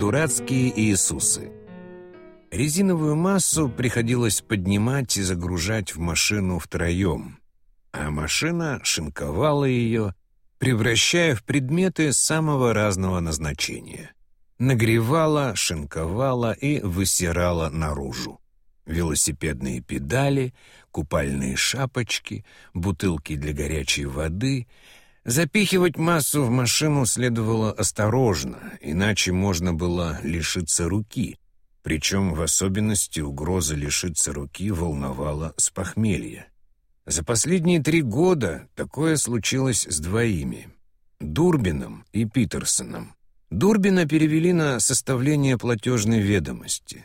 Дурацкие Иисусы. Резиновую массу приходилось поднимать и загружать в машину втроем, а машина шинковала ее, превращая в предметы самого разного назначения. Нагревала, шинковала и высирала наружу. Велосипедные педали, купальные шапочки, бутылки для горячей воды — Запихивать массу в машину следовало осторожно, иначе можно было лишиться руки. Причем в особенности угроза лишиться руки волновала с похмелья. За последние три года такое случилось с двоими — Дурбином и Питерсоном. Дурбина перевели на составление платежной ведомости.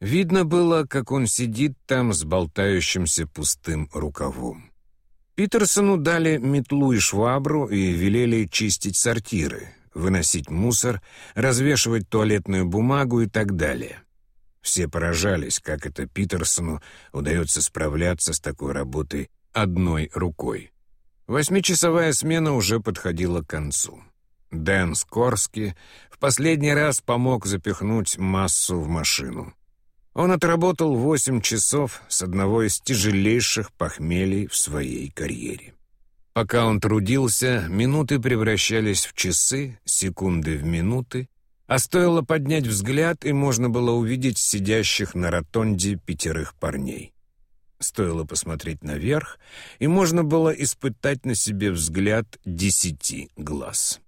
Видно было, как он сидит там с болтающимся пустым рукавом. Питерсону дали метлу и швабру и велели чистить сортиры, выносить мусор, развешивать туалетную бумагу и так далее. Все поражались, как это Питерсону удается справляться с такой работой одной рукой. Восьмичасовая смена уже подходила к концу. Дэн Скорски в последний раз помог запихнуть массу в машину. Он отработал восемь часов с одного из тяжелейших похмелий в своей карьере. Пока он трудился, минуты превращались в часы, секунды в минуты, а стоило поднять взгляд, и можно было увидеть сидящих на ротонде пятерых парней. Стоило посмотреть наверх, и можно было испытать на себе взгляд десяти глаз.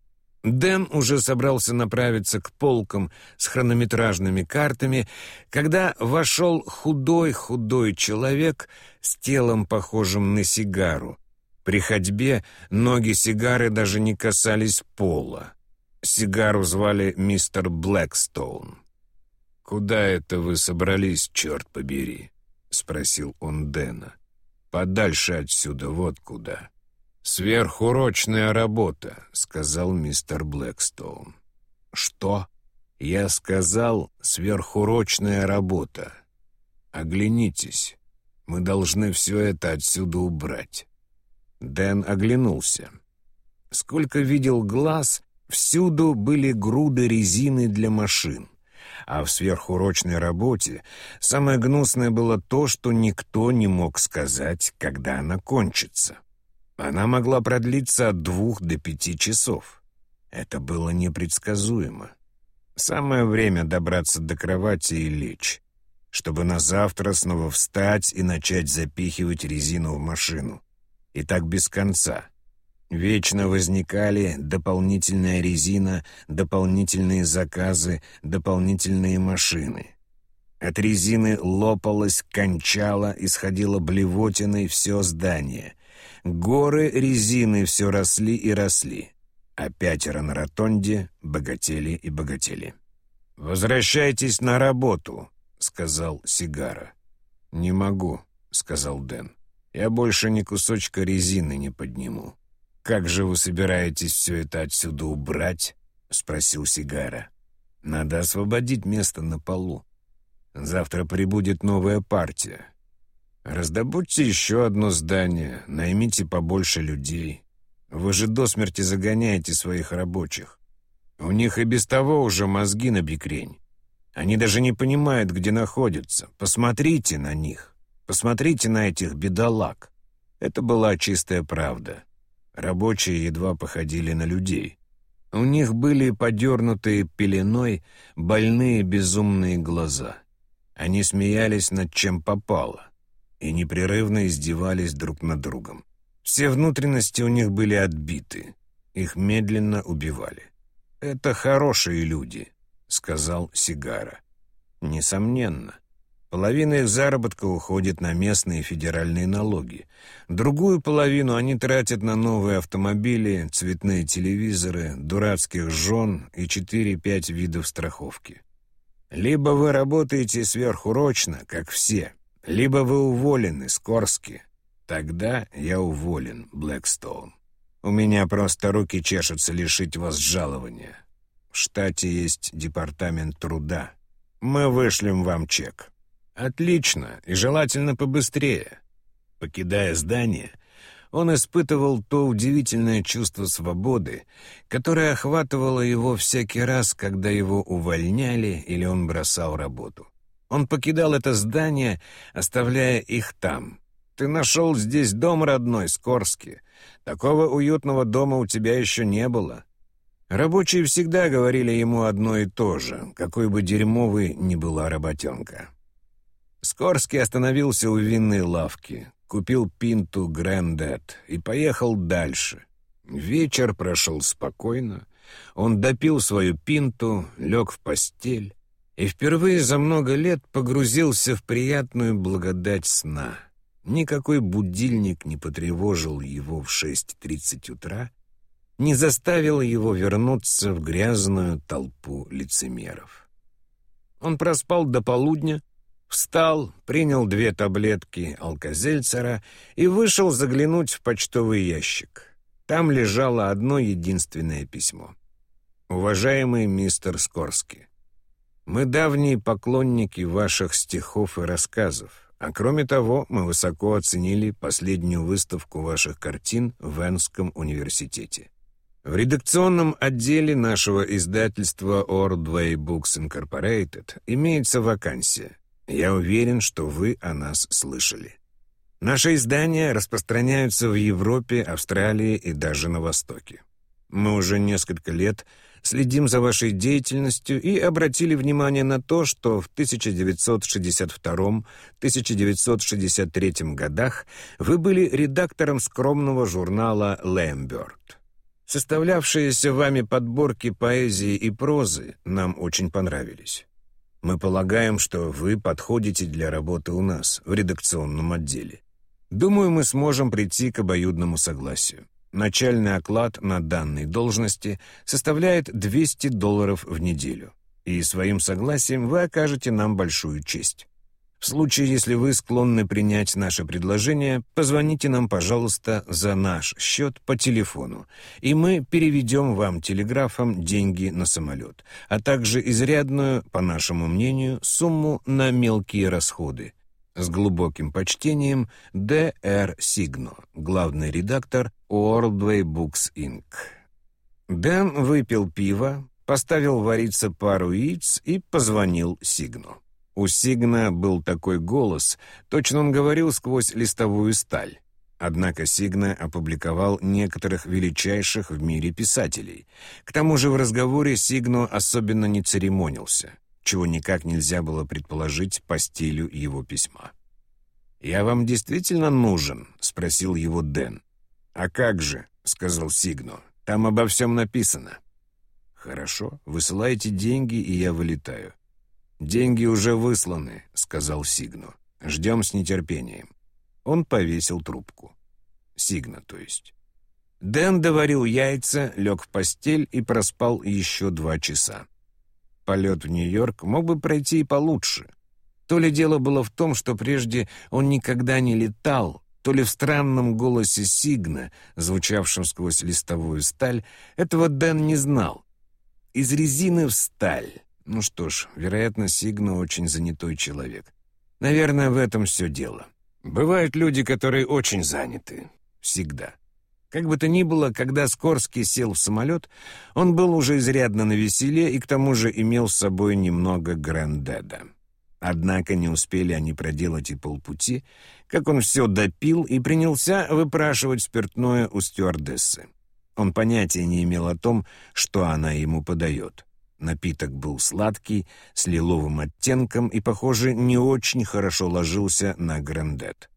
Дэн уже собрался направиться к полкам с хронометражными картами, когда вошел худой-худой человек с телом, похожим на сигару. При ходьбе ноги сигары даже не касались пола. Сигару звали мистер Блэкстоун. «Куда это вы собрались, черт побери?» — спросил он Дэна. «Подальше отсюда, вот куда». «Сверхурочная работа», — сказал мистер Блэкстоун. «Что?» «Я сказал, сверхурочная работа. Оглянитесь, мы должны все это отсюда убрать». Дэн оглянулся. Сколько видел глаз, всюду были груды резины для машин. А в сверхурочной работе самое гнусное было то, что никто не мог сказать, когда она кончится. Она могла продлиться от двух до пяти часов. Это было непредсказуемо. Самое время добраться до кровати и лечь, чтобы на завтра снова встать и начать запихивать резину в машину. И так без конца. Вечно возникали дополнительная резина, дополнительные заказы, дополнительные машины. От резины лопалось, кончало, исходило блевотиной все здание — Горы резины все росли и росли, а пятеро на ротонде богатели и богатели. «Возвращайтесь на работу», — сказал Сигара. «Не могу», — сказал Дэн. «Я больше ни кусочка резины не подниму». «Как же вы собираетесь все это отсюда убрать?» — спросил Сигара. «Надо освободить место на полу. Завтра прибудет новая партия. Раздобудьте еще одно здание, наймите побольше людей. Вы же до смерти загоняете своих рабочих. У них и без того уже мозги на бикрень. Они даже не понимают, где находятся. Посмотрите на них. Посмотрите на этих бедолаг. Это была чистая правда. Рабочие едва походили на людей. У них были подернутые пеленой больные безумные глаза. Они смеялись над чем попало и непрерывно издевались друг над другом. Все внутренности у них были отбиты, их медленно убивали. «Это хорошие люди», — сказал Сигара. «Несомненно. Половина их заработка уходит на местные федеральные налоги. Другую половину они тратят на новые автомобили, цветные телевизоры, дурацких жен и 4-5 видов страховки. Либо вы работаете сверхурочно, как все, либо вы уволены, Скорски. Тогда я уволен, Блэкстоун. У меня просто руки чешутся лишить вас жалования. В штате есть департамент труда. Мы вышлем вам чек. Отлично, и желательно побыстрее. Покидая здание, он испытывал то удивительное чувство свободы, которое охватывало его всякий раз, когда его увольняли или он бросал работу. Он покидал это здание, оставляя их там. «Ты нашел здесь дом родной, Скорский. Такого уютного дома у тебя еще не было». Рабочие всегда говорили ему одно и то же, какой бы дерьмовой ни была работенка. Скорский остановился у винной лавки, купил пинту «Грэндет» и поехал дальше. Вечер прошел спокойно. Он допил свою пинту, лег в постель и впервые за много лет погрузился в приятную благодать сна. Никакой будильник не потревожил его в 6.30 утра, не заставил его вернуться в грязную толпу лицемеров. Он проспал до полудня, встал, принял две таблетки алкозельцера и вышел заглянуть в почтовый ящик. Там лежало одно единственное письмо. «Уважаемый мистер Скорский, мы давние поклонники ваших стихов и рассказов, а кроме того, мы высоко оценили последнюю выставку ваших картин в Энском университете. В редакционном отделе нашего издательства Ordway Books Incorporated имеется вакансия. Я уверен, что вы о нас слышали. Наши издания распространяются в Европе, Австралии и даже на Востоке. Мы уже несколько лет следим за вашей деятельностью и обратили внимание на то, что в 1962-1963 годах вы были редактором скромного журнала «Лэмберт». Составлявшиеся вами подборки поэзии и прозы нам очень понравились. Мы полагаем, что вы подходите для работы у нас, в редакционном отделе. Думаю, мы сможем прийти к обоюдному согласию. Начальный оклад на данной должности составляет 200 долларов в неделю, и своим согласием вы окажете нам большую честь. В случае, если вы склонны принять наше предложение, позвоните нам, пожалуйста, за наш счет по телефону, и мы переведем вам телеграфом деньги на самолет, а также изрядную, по нашему мнению, сумму на мелкие расходы. С глубоким почтением, Д.Р. Сигно, главный редактор Worldway Books Inc. Дэн выпил пиво, поставил вариться пару яиц и позвонил Сигну. У Сигна был такой голос, точно он говорил сквозь листовую сталь. Однако Сигна опубликовал некоторых величайших в мире писателей. К тому же в разговоре Сигно особенно не церемонился чего никак нельзя было предположить по стилю его письма. «Я вам действительно нужен?» — спросил его Дэн. «А как же?» — сказал Сигно. «Там обо всем написано». «Хорошо, высылайте деньги, и я вылетаю». «Деньги уже высланы», — сказал Сигно. «Ждем с нетерпением». Он повесил трубку. Сигна, то есть. Дэн доварил яйца, лег в постель и проспал еще два часа полет в Нью-Йорк мог бы пройти и получше. То ли дело было в том, что прежде он никогда не летал, то ли в странном голосе Сигна, звучавшем сквозь листовую сталь, этого Дэн не знал. Из резины в сталь. Ну что ж, вероятно, Сигна очень занятой человек. Наверное, в этом все дело. Бывают люди, которые очень заняты. Всегда. Как бы то ни было, когда Скорский сел в самолет, он был уже изрядно на веселе и к тому же имел с собой немного грандеда. Однако не успели они проделать и полпути, как он все допил и принялся выпрашивать спиртное у стюардессы. Он понятия не имел о том, что она ему подает. Напиток был сладкий, с лиловым оттенком и, похоже, не очень хорошо ложился на грандет.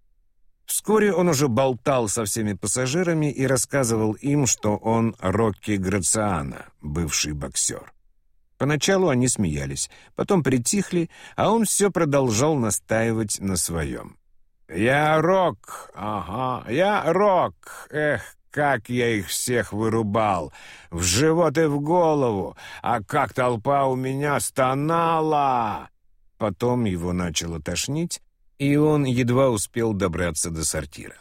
Вскоре он уже болтал со всеми пассажирами и рассказывал им, что он Рокки Грациана, бывший боксер. Поначалу они смеялись, потом притихли, а он все продолжал настаивать на своем. «Я Рок, ага, я Рок, эх, как я их всех вырубал! В живот и в голову! А как толпа у меня стонала!» Потом его начало тошнить, и он едва успел добраться до сортира.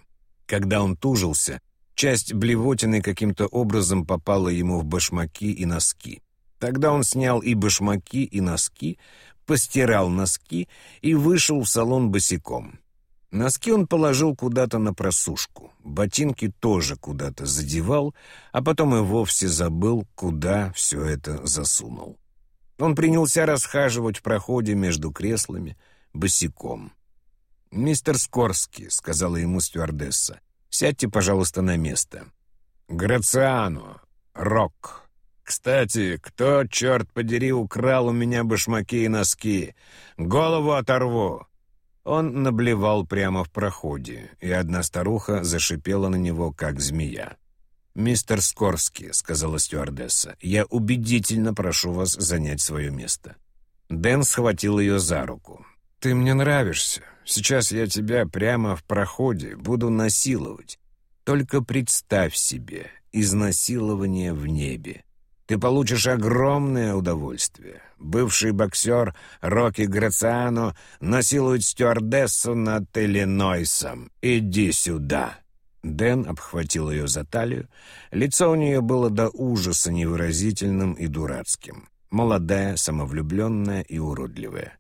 Когда он тужился, часть блевотины каким-то образом попала ему в башмаки и носки. Тогда он снял и башмаки, и носки, постирал носки и вышел в салон босиком. Носки он положил куда-то на просушку, ботинки тоже куда-то задевал, а потом и вовсе забыл, куда все это засунул. Он принялся расхаживать в проходе между креслами босиком. «Мистер Скорский», — сказала ему стюардесса, — «сядьте, пожалуйста, на место». «Грациано, Рок. Кстати, кто, черт подери, украл у меня башмаки и носки? Голову оторву!» Он наблевал прямо в проходе, и одна старуха зашипела на него, как змея. «Мистер Скорский», — сказала стюардесса, — «я убедительно прошу вас занять свое место». Дэн схватил ее за руку. «Ты мне нравишься. Сейчас я тебя прямо в проходе буду насиловать. Только представь себе изнасилование в небе. Ты получишь огромное удовольствие. Бывший боксер Рокки Грациано насилует стюардессу над Иллинойсом. Иди сюда!» Дэн обхватил ее за талию. Лицо у нее было до ужаса невыразительным и дурацким. Молодая, самовлюбленная и уродливая.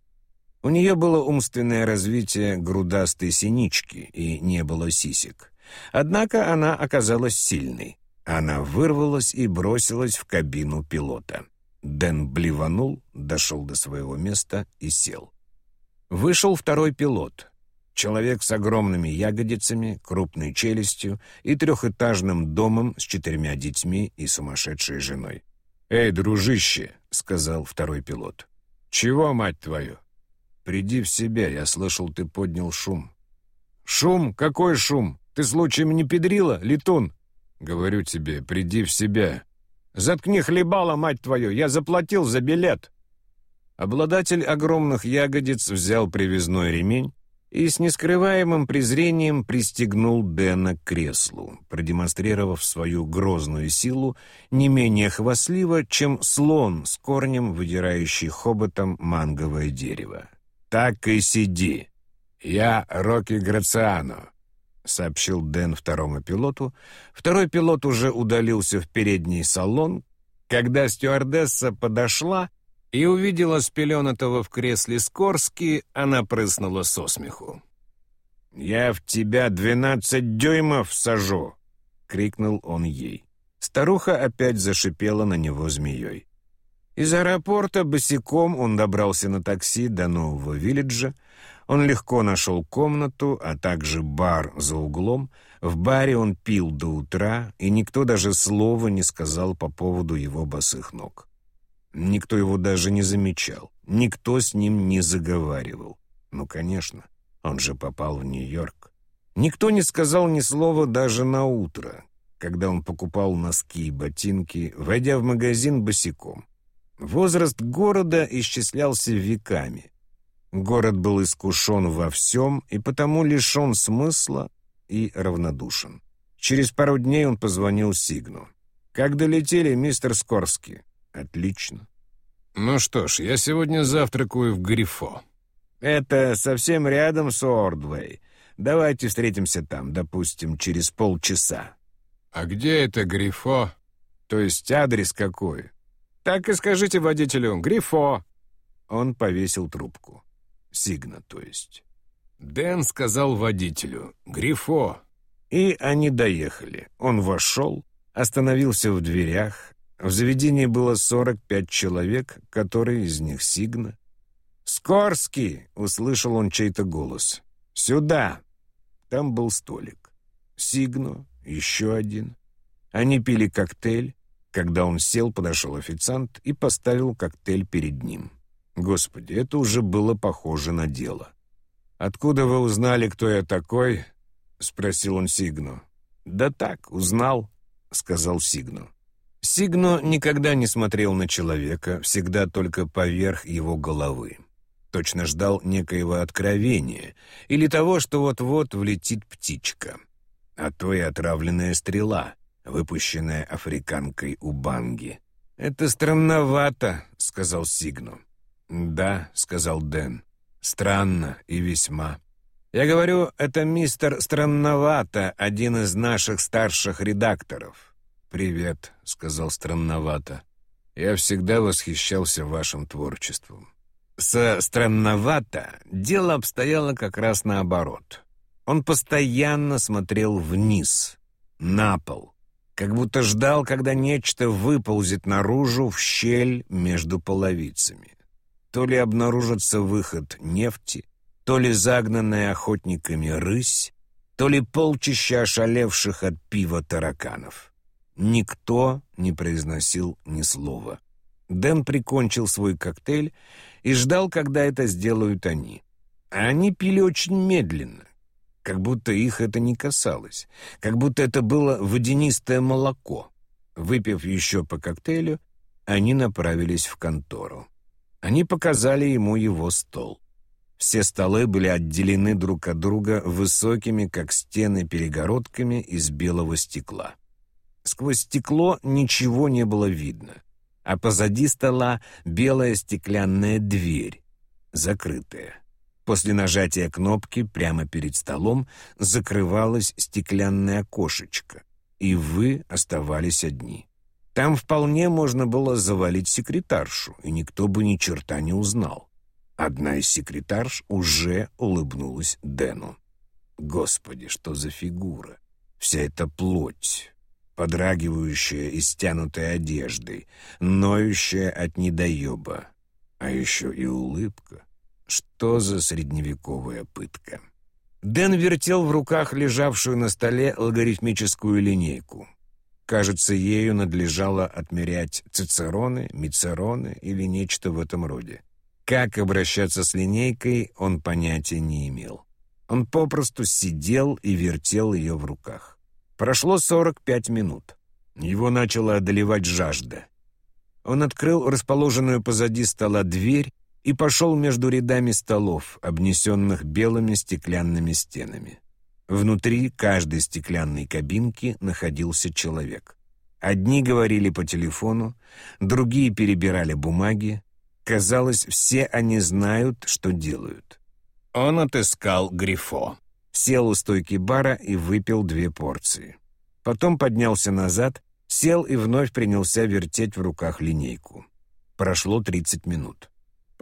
У нее было умственное развитие грудастой синички и не было сисек. Однако она оказалась сильной. Она вырвалась и бросилась в кабину пилота. Дэн блеванул, дошел до своего места и сел. Вышел второй пилот. Человек с огромными ягодицами, крупной челюстью и трехэтажным домом с четырьмя детьми и сумасшедшей женой. «Эй, дружище!» — сказал второй пилот. «Чего, мать твою?» «Приди в себя, я слышал, ты поднял шум». «Шум? Какой шум? Ты случаем не педрила, летун?» Говорю тебе, приди в себя. Заткни хлебало, мать твою, я заплатил за билет. Обладатель огромных ягодиц взял привязной ремень и с нескрываемым презрением пристегнул Дэна к креслу, продемонстрировав свою грозную силу не менее хвастливо, чем слон с корнем, выдирающий хоботом манговое дерево. «Так и сиди. Я Рокки Грациано. — сообщил Дэн второму пилоту. Второй пилот уже удалился в передний салон, когда стюардесса подошла и увидела спеленатого в кресле Скорски, она прыснула со смеху. «Я в тебя двенадцать дюймов сажу!» — крикнул он ей. Старуха опять зашипела на него змеей. Из аэропорта босиком он добрался на такси до нового вилледжа, он легко нашел комнату, а также бар за углом. В баре он пил до утра, и никто даже слова не сказал по поводу его босых ног. Никто его даже не замечал, никто с ним не заговаривал. Ну, конечно, он же попал в Нью-Йорк. Никто не сказал ни слова даже на утро, когда он покупал носки и ботинки, войдя в магазин босиком. Возраст города исчислялся веками. Город был искушен во всем и потому лишен смысла и равнодушен. Через пару дней он позвонил Сигну. «Как долетели, мистер Скорский?» «Отлично». «Ну что ж, я сегодня завтракаю в Грифо». «Это совсем рядом с Ордвей. Давайте встретимся там, допустим, через полчаса». «А где это Грифо?» «То есть адрес какой?» «Так и скажите водителю. Грифо». Он повесил трубку. Сигна, то есть. Дэн сказал водителю «Грифо». И они доехали. Он вошел, остановился в дверях. В заведении было 45 человек, которые из них Сигна. «Скорский!» — услышал он чей-то голос. «Сюда!» Там был столик. Сигно, еще один. Они пили коктейль. Когда он сел, подошел официант и поставил коктейль перед ним. Господи, это уже было похоже на дело. «Откуда вы узнали, кто я такой?» — спросил он Сигну. «Да так, узнал», — сказал Сигну. Сигно никогда не смотрел на человека, всегда только поверх его головы. Точно ждал некоего откровения или того, что вот-вот влетит птичка. А то и отравленная стрела, выпущенная африканкой у Банги. «Это странновато», — сказал Сигну. «Да», — сказал Дэн. «Странно и весьма». «Я говорю, это мистер Странновато, один из наших старших редакторов». «Привет», — сказал Странновато. «Я всегда восхищался вашим творчеством». Со Странновато дело обстояло как раз наоборот. Он постоянно смотрел вниз, на пол, как будто ждал, когда нечто выползет наружу в щель между половицами. То ли обнаружится выход нефти, то ли загнанная охотниками рысь, то ли полчища ошалевших от пива тараканов. Никто не произносил ни слова. Дэн прикончил свой коктейль и ждал, когда это сделают они. А они пили очень медленно, как будто их это не касалось, как будто это было водянистое молоко. Выпив еще по коктейлю, они направились в контору. Они показали ему его стол. Все столы были отделены друг от друга высокими, как стены, перегородками из белого стекла. Сквозь стекло ничего не было видно, а позади стола белая стеклянная дверь, закрытая. После нажатия кнопки прямо перед столом закрывалось стеклянное окошечко, и вы оставались одни. Там вполне можно было завалить секретаршу, и никто бы ни черта не узнал. Одна из секретарш уже улыбнулась Дэну. Господи, что за фигура! Вся эта плоть, подрагивающая и стянутая одеждой, ноющая от недоеба. А еще и улыбка. Что за средневековая пытка? Дэн вертел в руках лежавшую на столе логарифмическую линейку. Кажется, ею надлежало отмерять цицероны, мицероны или нечто в этом роде. Как обращаться с линейкой, он понятия не имел. Он попросту сидел и вертел ее в руках. Прошло 45 минут. Его начала одолевать жажда. Он открыл расположенную позади стола дверь и пошел между рядами столов, обнесенных белыми стеклянными стенами. Внутри каждой стеклянной кабинки находился человек. Одни говорили по телефону, другие перебирали бумаги, Казалось, все они знают, что делают. Он отыскал Грифо, сел у стойки бара и выпил две порции. Потом поднялся назад, сел и вновь принялся вертеть в руках линейку. Прошло 30 минут.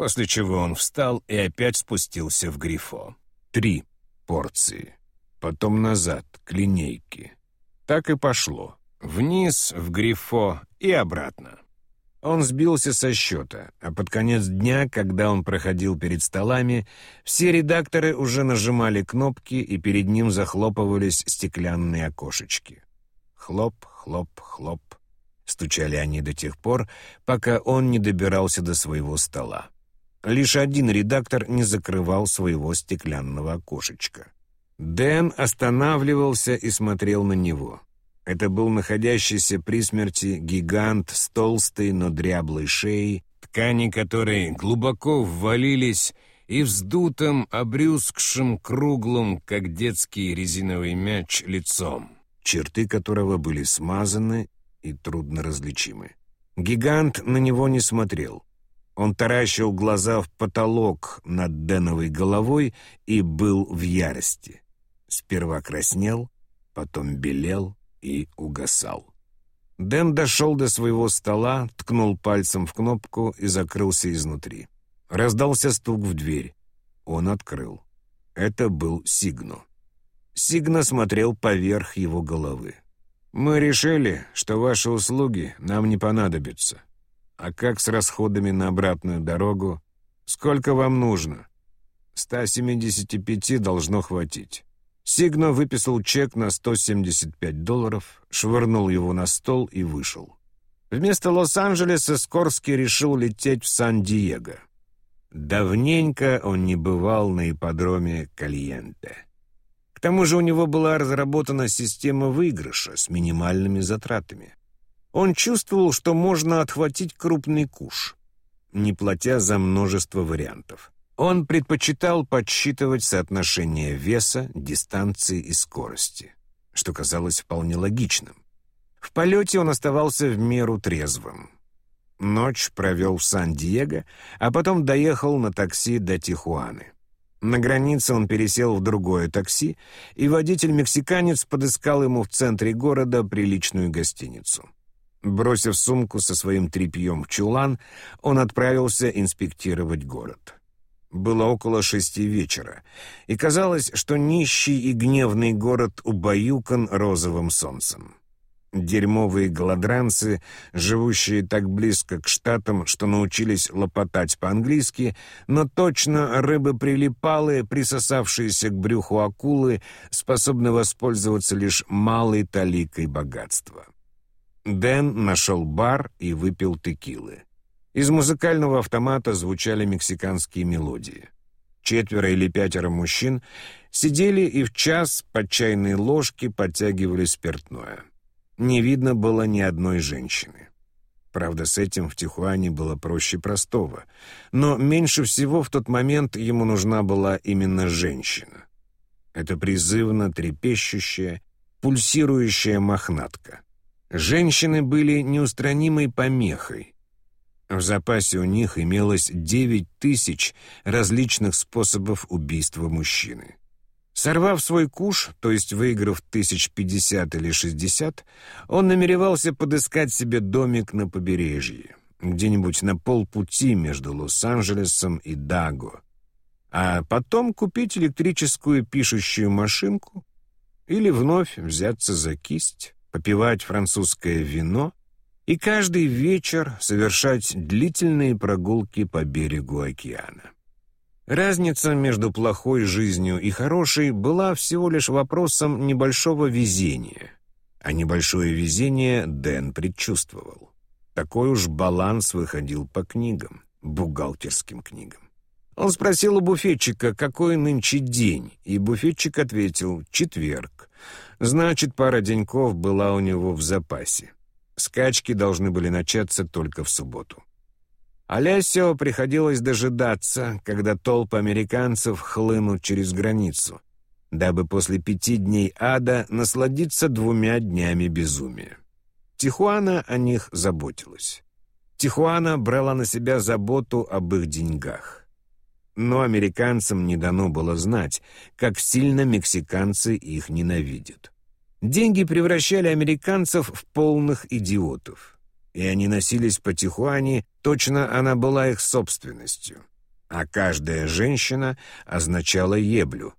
После чего он встал и опять спустился в Грифо. Три порции. Потом назад, к линейке. Так и пошло. Вниз, в Грифо и обратно. Он сбился со счета, а под конец дня, когда он проходил перед столами, все редакторы уже нажимали кнопки, и перед ним захлопывались стеклянные окошечки. Хлоп, хлоп, хлоп. Стучали они до тех пор, пока он не добирался до своего стола. Лишь один редактор не закрывал своего стеклянного окошечка. Дэн останавливался и смотрел на него. Это был находящийся при смерти гигант с толстой, но дряблой шеей, ткани которой глубоко ввалились и вздутым, обрюзгшим, круглым, как детский резиновый мяч, лицом, черты которого были смазаны и трудно различимы. Гигант на него не смотрел. Он таращил глаза в потолок над Дэновой головой и был в ярости. Сперва краснел, потом белел, и угасал. Дэн дошел до своего стола, ткнул пальцем в кнопку и закрылся изнутри. Раздался стук в дверь. Он открыл. Это был Сигну. Сигна смотрел поверх его головы. «Мы решили, что ваши услуги нам не понадобятся. А как с расходами на обратную дорогу? Сколько вам нужно?» «175 должно хватить». Сигно выписал чек на 175 долларов, швырнул его на стол и вышел. Вместо Лос-Анджелеса Скорский решил лететь в Сан-Диего. Давненько он не бывал на ипподроме Кальенте. К тому же у него была разработана система выигрыша с минимальными затратами. Он чувствовал, что можно отхватить крупный куш, не платя за множество вариантов. Он предпочитал подсчитывать соотношение веса, дистанции и скорости, что казалось вполне логичным. В полете он оставался в меру трезвым. Ночь провел в Сан-Диего, а потом доехал на такси до Тихуаны. На границе он пересел в другое такси, и водитель-мексиканец подыскал ему в центре города приличную гостиницу. Бросив сумку со своим тряпьем в чулан, он отправился инспектировать город. Было около шести вечера, и казалось, что нищий и гневный город убаюкан розовым солнцем. Дерьмовые голодранцы, живущие так близко к штатам, что научились лопотать по-английски, но точно рыбы прилипалые, присосавшиеся к брюху акулы, способны воспользоваться лишь малой таликой богатства. Дэн нашел бар и выпил текилы. Из музыкального автомата звучали мексиканские мелодии. Четверо или пятеро мужчин сидели и в час по чайной ложке подтягивали спиртное. Не видно было ни одной женщины. Правда, с этим в Тихуане было проще простого. Но меньше всего в тот момент ему нужна была именно женщина. Это призывно трепещущая, пульсирующая мохнатка. Женщины были неустранимой помехой, в запасе у них имелось 9 тысяч различных способов убийства мужчины. Сорвав свой куш, то есть выиграв тысяч пятьдесят или шестьдесят, он намеревался подыскать себе домик на побережье, где-нибудь на полпути между Лос-Анджелесом и Даго, а потом купить электрическую пишущую машинку или вновь взяться за кисть, попивать французское вино и каждый вечер совершать длительные прогулки по берегу океана. Разница между плохой жизнью и хорошей была всего лишь вопросом небольшого везения. А небольшое везение Дэн предчувствовал. Такой уж баланс выходил по книгам, бухгалтерским книгам. Он спросил у буфетчика, какой нынче день, и буфетчик ответил «четверг». Значит, пара деньков была у него в запасе. Скачки должны были начаться только в субботу. Алясио приходилось дожидаться, когда толпы американцев хлынут через границу, дабы после пяти дней ада насладиться двумя днями безумия. Тихуана о них заботилась. Тихуана брала на себя заботу об их деньгах. Но американцам не дано было знать, как сильно мексиканцы их ненавидят. Деньги превращали американцев в полных идиотов. И они носились по Тихуане, точно она была их собственностью. А каждая женщина означала еблю.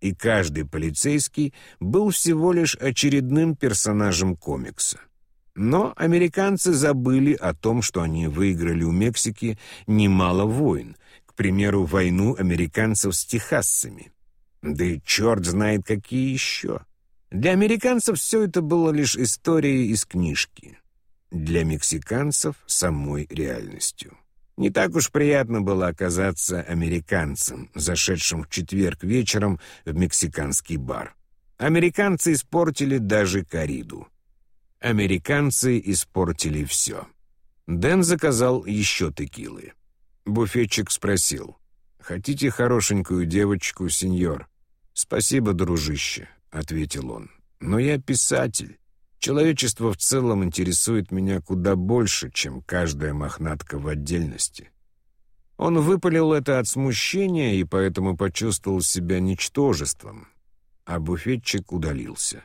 И каждый полицейский был всего лишь очередным персонажем комикса. Но американцы забыли о том, что они выиграли у Мексики немало войн, примеру, войну американцев с техасцами. Да и черт знает какие еще. Для американцев все это было лишь историей из книжки. Для мексиканцев — самой реальностью. Не так уж приятно было оказаться американцем, зашедшим в четверг вечером в мексиканский бар. Американцы испортили даже кориду. Американцы испортили все. Дэн заказал еще текилы. Буфетчик спросил. «Хотите хорошенькую девочку, сеньор?» «Спасибо, дружище», — ответил он. «Но я писатель. Человечество в целом интересует меня куда больше, чем каждая мохнатка в отдельности». Он выпалил это от смущения и поэтому почувствовал себя ничтожеством, а буфетчик удалился.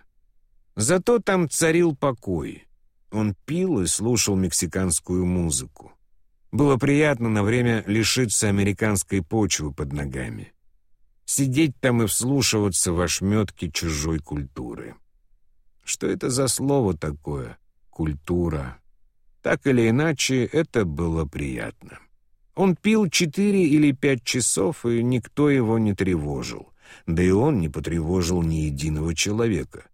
Зато там царил покой. Он пил и слушал мексиканскую музыку. Было приятно на время лишиться американской почвы под ногами сидеть там и вслушиваться в ошметки чужой культуры. Что это за слово такое «культура»? Так или иначе, это было приятно. Он пил четыре или пять часов, и никто его не тревожил. Да и он не потревожил ни единого человека.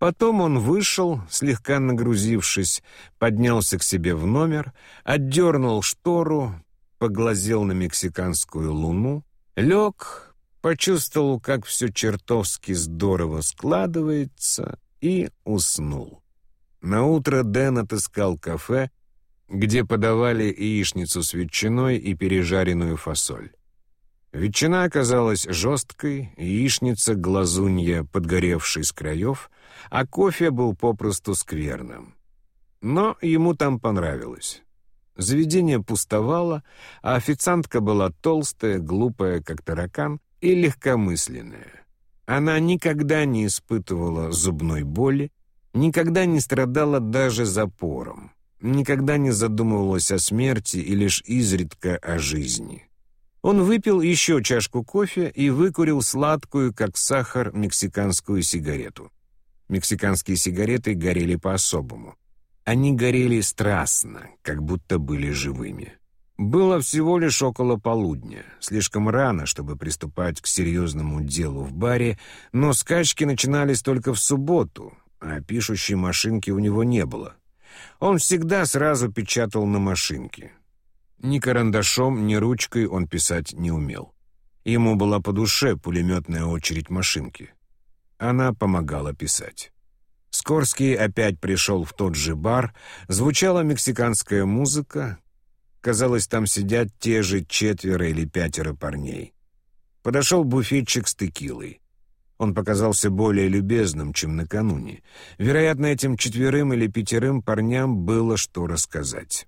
Потом он вышел, слегка нагрузившись, поднялся к себе в номер, отдернул штору, поглазел на мексиканскую луну, лег, почувствовал, как все чертовски здорово складывается, и уснул. Наутро Дэн отыскал кафе, где подавали яичницу с ветчиной и пережаренную фасоль. Ветчина оказалась жесткой, яичница глазунья, подгоревшей с краев, а кофе был попросту скверным. Но ему там понравилось. Заведение пустовало, а официантка была толстая, глупая, как таракан, и легкомысленная. Она никогда не испытывала зубной боли, никогда не страдала даже запором, никогда не задумывалась о смерти и лишь изредка о жизни. Он выпил еще чашку кофе и выкурил сладкую, как сахар, мексиканскую сигарету. Мексиканские сигареты горели по-особому. Они горели страстно, как будто были живыми. Было всего лишь около полудня, слишком рано, чтобы приступать к серьезному делу в баре, но скачки начинались только в субботу, а пишущей машинки у него не было. Он всегда сразу печатал на машинке. Ни карандашом, ни ручкой он писать не умел. Ему была по душе пулеметная очередь машинки. Она помогала писать. Скорский опять пришел в тот же бар, звучала мексиканская музыка. Казалось, там сидят те же четверо или пятеро парней. Подошел буфетчик с текилой. Он показался более любезным, чем накануне. Вероятно, этим четверым или пятерым парням было что рассказать.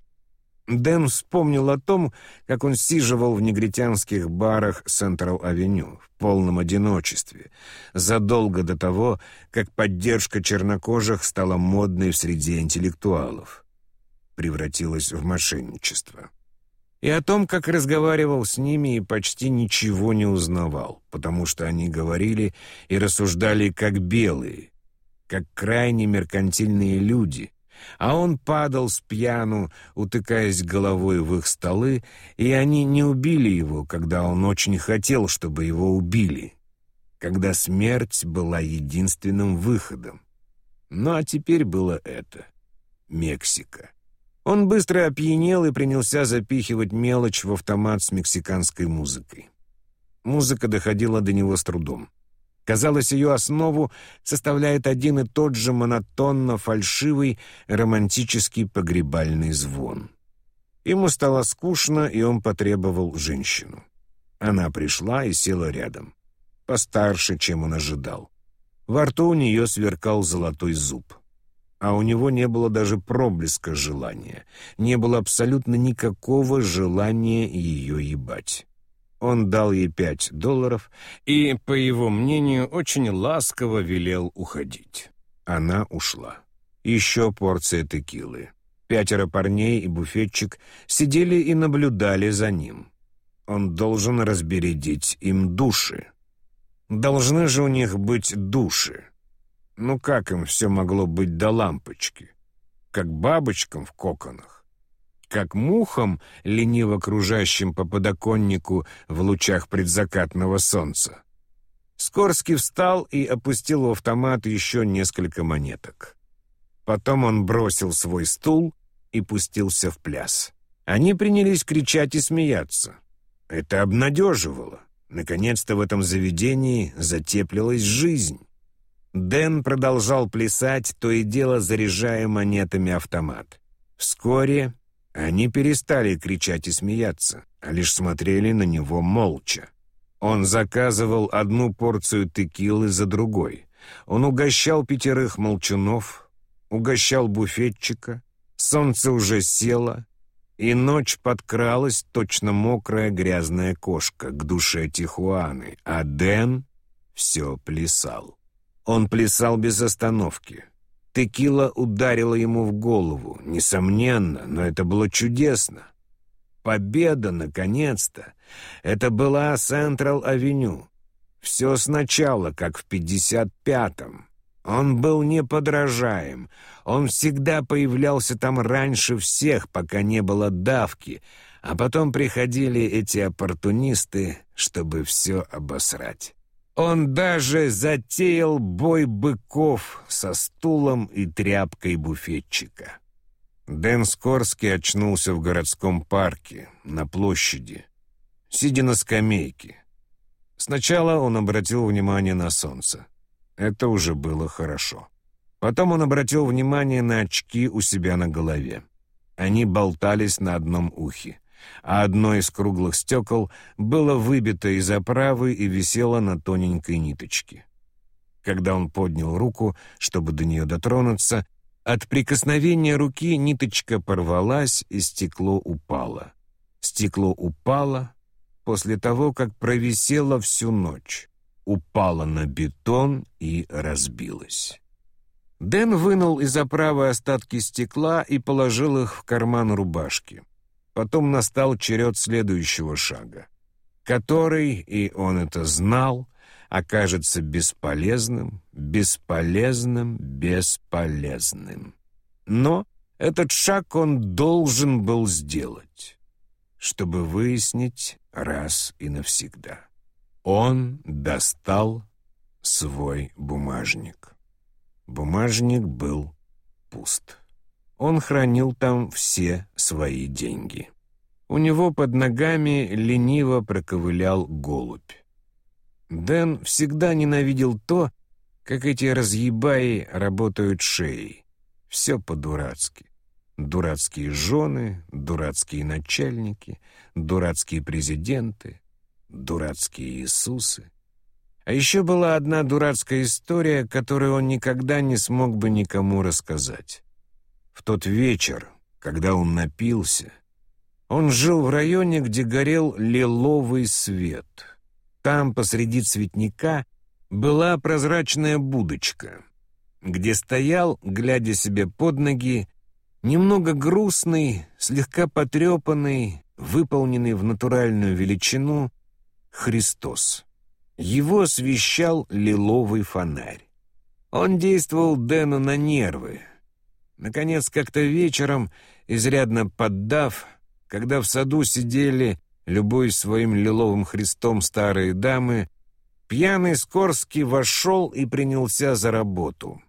Дэн вспомнил о том, как он сиживал в негритянских барах Централ-авеню в полном одиночестве, задолго до того, как поддержка чернокожих стала модной в среде интеллектуалов, превратилась в мошенничество. И о том, как разговаривал с ними и почти ничего не узнавал, потому что они говорили и рассуждали как белые, как крайне меркантильные люди — а он падал с пьяну, утыкаясь головой в их столы, и они не убили его, когда он очень хотел, чтобы его убили, когда смерть была единственным выходом. Ну а теперь было это — Мексика. Он быстро опьянел и принялся запихивать мелочь в автомат с мексиканской музыкой. Музыка доходила до него с трудом. Казалось, ее основу составляет один и тот же монотонно-фальшивый романтический погребальный звон. Ему стало скучно, и он потребовал женщину. Она пришла и села рядом. Постарше, чем он ожидал. Во рту у нее сверкал золотой зуб. А у него не было даже проблеска желания. Не было абсолютно никакого желания ее ебать. Он дал ей пять долларов и, по его мнению, очень ласково велел уходить. Она ушла. Еще порция текилы. Пятеро парней и буфетчик сидели и наблюдали за ним. Он должен разбередить им души. Должны же у них быть души. Ну как им все могло быть до лампочки? Как бабочкам в коконах как мухам, лениво кружащим по подоконнику в лучах предзакатного солнца. Скорский встал и опустил в автомат еще несколько монеток. Потом он бросил свой стул и пустился в пляс. Они принялись кричать и смеяться. Это обнадеживало. Наконец-то в этом заведении затеплилась жизнь. Дэн продолжал плясать, то и дело заряжая монетами автомат. Вскоре они перестали кричать и смеяться, а лишь смотрели на него молча. Он заказывал одну порцию текилы за другой. Он угощал пятерых молчунов, угощал буфетчика. Солнце уже село, и ночь подкралась, точно мокрая грязная кошка, к душе Тихуаны, а Дэн все плясал. Он плясал без остановки. Текила ударила ему в голову, несомненно, но это было чудесно. Победа, наконец-то! Это была Централ-авеню. Все сначала, как в 55-м. Он был неподражаем. Он всегда появлялся там раньше всех, пока не было давки, а потом приходили эти оппортунисты, чтобы все обосрать. Он даже затеял бой быков со стулом и тряпкой буфетчика. Дэн Скорский очнулся в городском парке, на площади, сидя на скамейке. Сначала он обратил внимание на солнце. Это уже было хорошо. Потом он обратил внимание на очки у себя на голове. Они болтались на одном ухе а одно из круглых стекол было выбито из оправы и висело на тоненькой ниточке. Когда он поднял руку, чтобы до нее дотронуться, от прикосновения руки ниточка порвалась, и стекло упало. Стекло упало после того, как провисело всю ночь, упало на бетон и разбилось. Дэн вынул из оправы остатки стекла и положил их в карман рубашки. Потом настал черед следующего шага. который, и он это знал, окажется бесполезным, бесполезным, бесполезным. Но этот шаг он должен был сделать, чтобы выяснить раз и навсегда. Он достал свой бумажник. Бумажник был пуст. Он хранил там все свои деньги. У него под ногами лениво проковылял голубь. Дэн всегда ненавидел то, как эти разъебаи работают шеей. Все по-дурацки. Дурацкие жены, дурацкие начальники, дурацкие президенты, дурацкие Иисусы. А еще была одна дурацкая история, которую он никогда не смог бы никому рассказать. В тот вечер, когда он напился, он жил в районе, где горел лиловый свет. Там, посреди цветника, была прозрачная будочка, где стоял, глядя себе под ноги, немного грустный, слегка потрепанный, выполненный в натуральную величину Христос. Его освещал лиловый фонарь. Он действовал Дэну на нервы. Наконец, как-то вечером, изрядно поддав, когда в саду сидели, любой своим лиловым христом старые дамы, пьяный Скорский вошел и принялся за работу,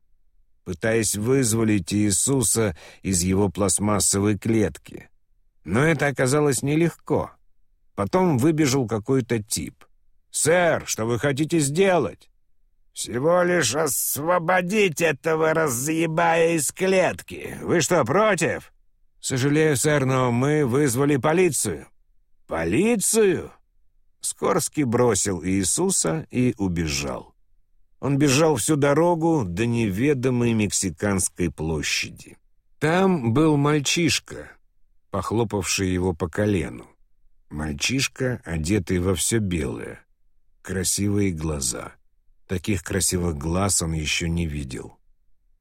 пытаясь вызволить Иисуса из его пластмассовой клетки. Но это оказалось нелегко. Потом выбежал какой-то тип — «Сэр, что вы хотите сделать?» «Всего лишь освободить этого разъебая из клетки. Вы что, против?» «Сожалею, сэр, но мы вызвали полицию». «Полицию?» Скорский бросил Иисуса и убежал. Он бежал всю дорогу до неведомой мексиканской площади. Там был мальчишка, похлопавший его по колену. Мальчишка, одетый во все белое красивые глаза. Таких красивых глаз он еще не видел.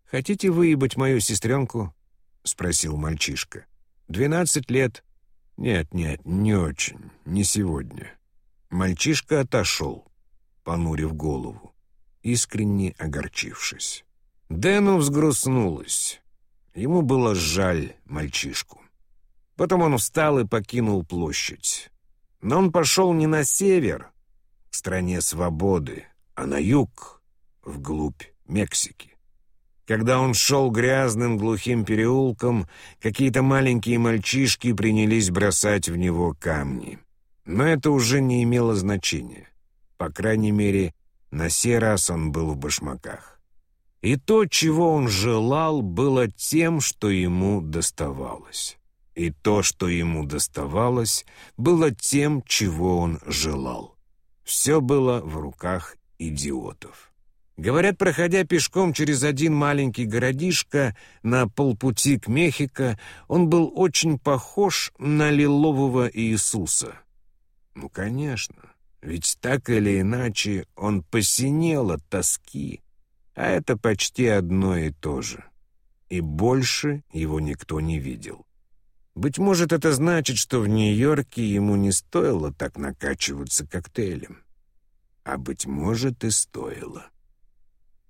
«Хотите выебать мою сестренку?» — спросил мальчишка. «Двенадцать лет». «Нет, нет, не очень, не сегодня». Мальчишка отошел, понурив голову, искренне огорчившись. Дэну взгрустнулось. Ему было жаль мальчишку. Потом он встал и покинул площадь. Но он пошел не на север, к стране свободы, а на юг, вглубь Мексики. Когда он шел грязным глухим переулком, какие-то маленькие мальчишки принялись бросать в него камни. Но это уже не имело значения. По крайней мере, на сей раз он был в башмаках. И то, чего он желал, было тем, что ему доставалось. И то, что ему доставалось, было тем, чего он желал. Все было в руках идиотов. Говорят, проходя пешком через один маленький городишко на полпути к Мехико, он был очень похож на лилового Иисуса. Ну, конечно, ведь так или иначе он посинел от тоски, а это почти одно и то же. И больше его никто не видел. Быть может, это значит, что в Нью-Йорке ему не стоило так накачиваться коктейлем. А быть может, и стоило.